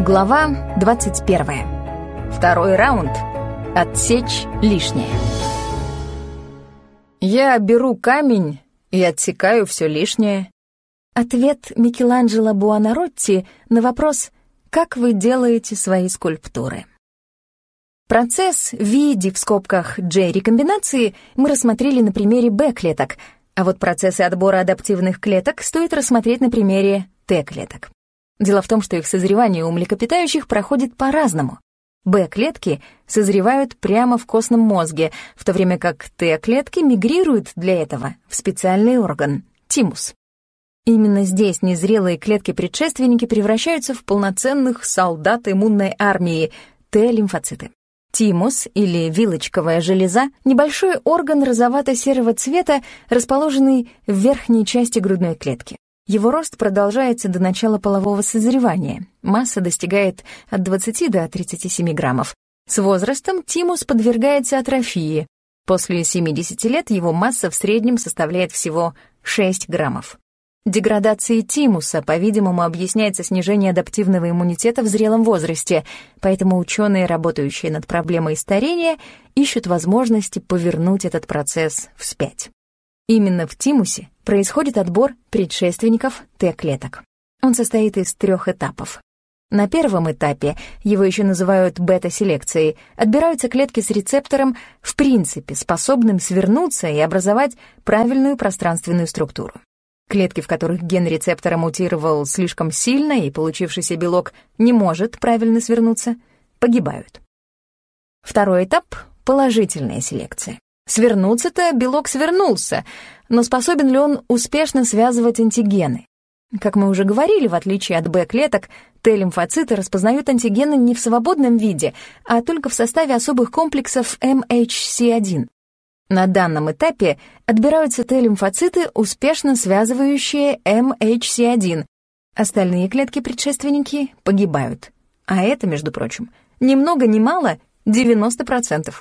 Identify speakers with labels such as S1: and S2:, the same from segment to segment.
S1: Глава 21. Второй раунд. Отсечь лишнее. Я беру камень и отсекаю все лишнее. Ответ Микеланджело Буонаротти на вопрос «Как вы делаете свои скульптуры?». Процесс V в скобках J рекомбинации мы рассмотрели на примере Б-клеток, а вот процессы отбора адаптивных клеток стоит рассмотреть на примере Т-клеток. Дело в том, что их созревание у млекопитающих проходит по-разному. Б-клетки созревают прямо в костном мозге, в то время как Т-клетки мигрируют для этого в специальный орган — тимус. Именно здесь незрелые клетки-предшественники превращаются в полноценных солдат иммунной армии — Т-лимфоциты. Тимус или вилочковая железа — небольшой орган розовато-серого цвета, расположенный в верхней части грудной клетки. Его рост продолжается до начала полового созревания. Масса достигает от 20 до 37 граммов. С возрастом тимус подвергается атрофии. После 70 лет его масса в среднем составляет всего 6 граммов. Деградацией тимуса, по-видимому, объясняется снижение адаптивного иммунитета в зрелом возрасте, поэтому ученые, работающие над проблемой старения, ищут возможности повернуть этот процесс вспять. Именно в тимусе происходит отбор предшественников Т-клеток. Он состоит из трех этапов. На первом этапе, его еще называют бета-селекцией, отбираются клетки с рецептором, в принципе, способным свернуться и образовать правильную пространственную структуру. Клетки, в которых ген рецептора мутировал слишком сильно и получившийся белок не может правильно свернуться, погибают. Второй этап — положительная селекция. Свернуться-то белок свернулся, но способен ли он успешно связывать антигены? Как мы уже говорили, в отличие от Б-клеток, Т-лимфоциты распознают антигены не в свободном виде, а только в составе особых комплексов MHC1. На данном этапе отбираются Т-лимфоциты, успешно связывающие MHC1. Остальные клетки-предшественники погибают. А это, между прочим, ни много ни мало 90%.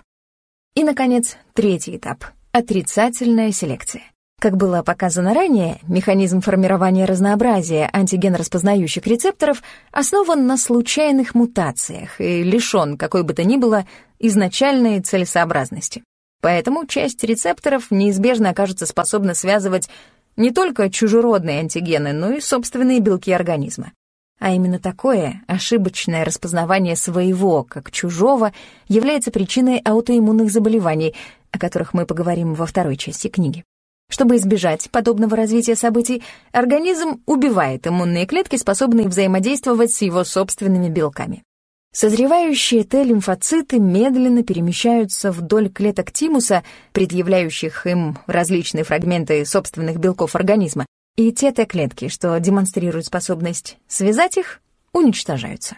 S1: И, наконец, третий этап — отрицательная селекция. Как было показано ранее, механизм формирования разнообразия антиген-распознающих рецепторов основан на случайных мутациях и лишён какой бы то ни было изначальной целесообразности. Поэтому часть рецепторов неизбежно окажется способна связывать не только чужеродные антигены, но и собственные белки организма. А именно такое ошибочное распознавание своего как чужого является причиной аутоиммунных заболеваний, о которых мы поговорим во второй части книги. Чтобы избежать подобного развития событий, организм убивает иммунные клетки, способные взаимодействовать с его собственными белками. Созревающие Т-лимфоциты медленно перемещаются вдоль клеток тимуса, предъявляющих им различные фрагменты собственных белков организма, и те Т-клетки, что демонстрируют способность связать их, уничтожаются.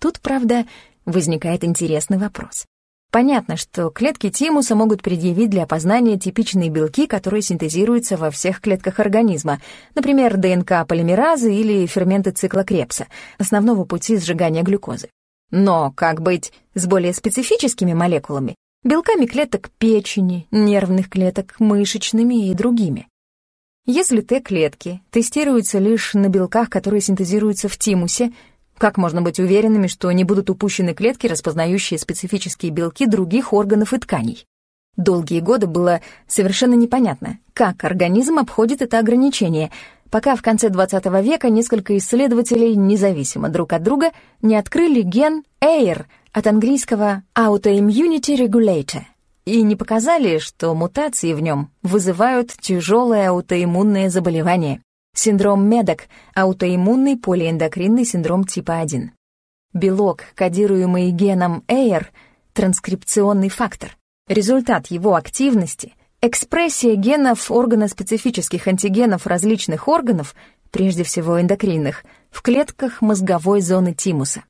S1: Тут, правда, возникает интересный вопрос. Понятно, что клетки тимуса могут предъявить для опознания типичные белки, которые синтезируются во всех клетках организма, например, ДНК-полимеразы или ферменты цикла Крепса, основного пути сжигания глюкозы. Но как быть с более специфическими молекулами, белками клеток печени, нервных клеток, мышечными и другими? Если Т-клетки тестируются лишь на белках, которые синтезируются в тимусе, как можно быть уверенными, что не будут упущены клетки, распознающие специфические белки других органов и тканей? Долгие годы было совершенно непонятно, как организм обходит это ограничение, пока в конце 20 века несколько исследователей, независимо друг от друга, не открыли ген AIR от английского Autoimmunity Regulator — и не показали, что мутации в нем вызывают тяжелое аутоиммунное заболевание. Синдром Медок — аутоиммунный полиэндокринный синдром типа 1. Белок, кодируемый геном AIR, транскрипционный фактор. Результат его активности — экспрессия генов органоспецифических антигенов различных органов, прежде всего эндокринных, в клетках мозговой зоны тимуса.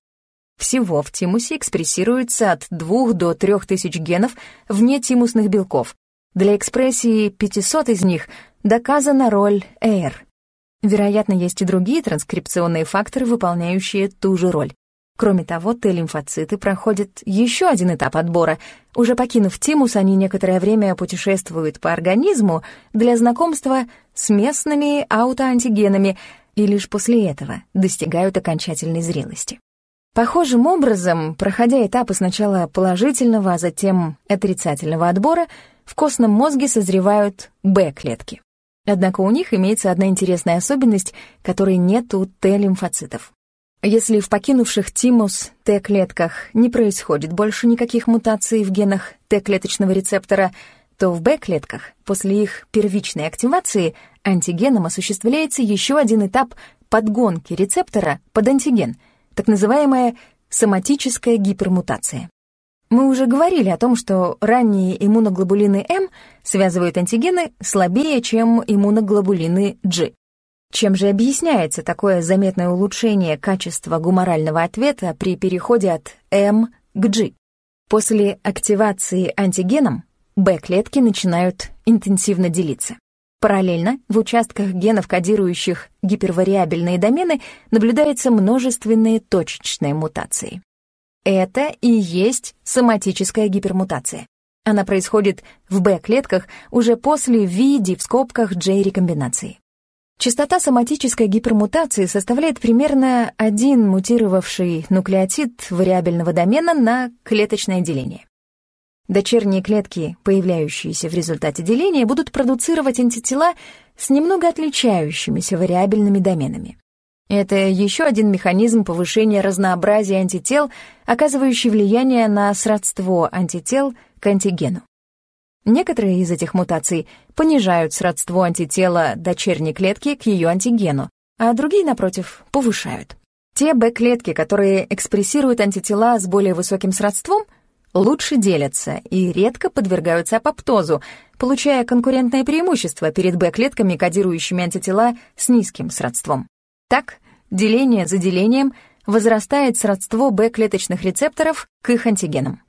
S1: Всего в тимусе экспрессируется от 2 до 3 тысяч генов вне тимусных белков. Для экспрессии 500 из них доказана роль AIR. Вероятно, есть и другие транскрипционные факторы, выполняющие ту же роль. Кроме того, Т-лимфоциты проходят еще один этап отбора. Уже покинув тимус, они некоторое время путешествуют по организму для знакомства с местными аутоантигенами и лишь после этого достигают окончательной зрелости. Похожим образом, проходя этапы сначала положительного, а затем отрицательного отбора, в костном мозге созревают Б-клетки. Однако у них имеется одна интересная особенность, которой нет у Т-лимфоцитов. Если в покинувших тимус Т-клетках не происходит больше никаких мутаций в генах Т-клеточного рецептора, то в Б-клетках после их первичной активации антигеном осуществляется еще один этап подгонки рецептора под антиген, так называемая соматическая гипермутация. Мы уже говорили о том, что ранние иммуноглобулины М связывают антигены слабее, чем иммуноглобулины G. Чем же объясняется такое заметное улучшение качества гуморального ответа при переходе от М к G? После активации антигеном Б-клетки начинают интенсивно делиться. Параллельно в участках генов, кодирующих гипервариабельные домены, наблюдаются множественные точечные мутации. Это и есть соматическая гипермутация. Она происходит в Б-клетках уже после VD в скобках J-рекомбинации. Частота соматической гипермутации составляет примерно один мутировавший нуклеотид вариабельного домена на клеточное деление. Дочерние клетки, появляющиеся в результате деления, будут продуцировать антитела с немного отличающимися вариабельными доменами. Это еще один механизм повышения разнообразия антител, оказывающий влияние на сродство антител к антигену. Некоторые из этих мутаций понижают сродство антитела дочерней клетки к ее антигену, а другие, напротив, повышают. Те Б-клетки, которые экспрессируют антитела с более высоким сродством, лучше делятся и редко подвергаются апоптозу, получая конкурентное преимущество перед Б-клетками, кодирующими антитела с низким сродством. Так, деление за делением возрастает сродство Б-клеточных рецепторов к их антигенам.